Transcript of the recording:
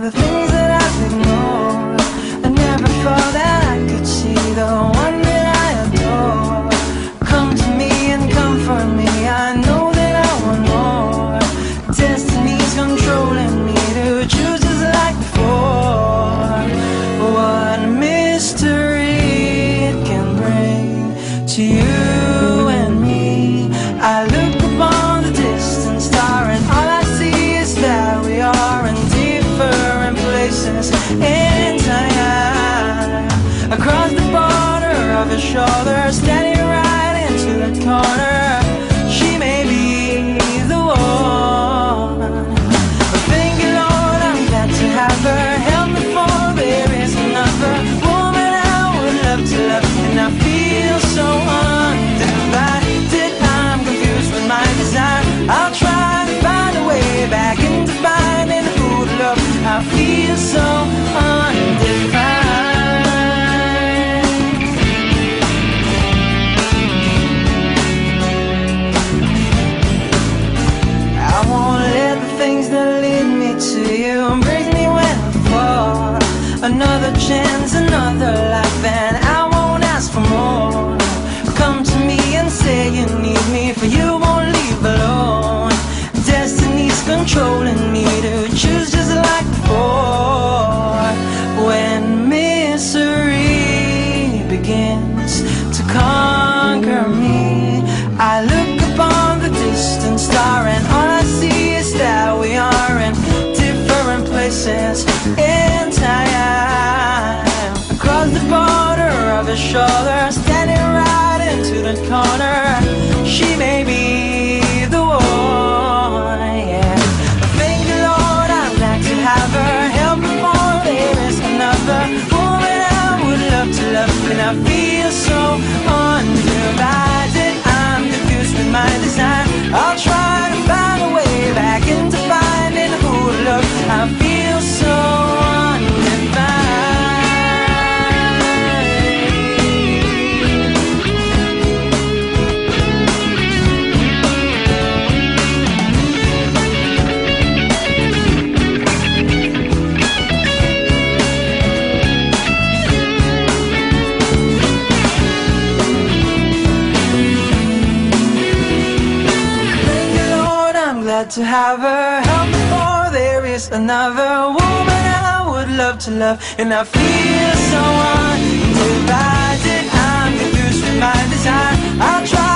the things that I've ignored. I never thought that I could see the chance, another life, and I shoulder, standing right into the corner. She may be the one. Yeah. Thank you, Lord, I'd like to have her. Help me more, there is another woman I would love to love, and I feel so. glad to have her. Help before there is another woman I would love to love. And I feel so undivided. I'm confused with my desire. I'll try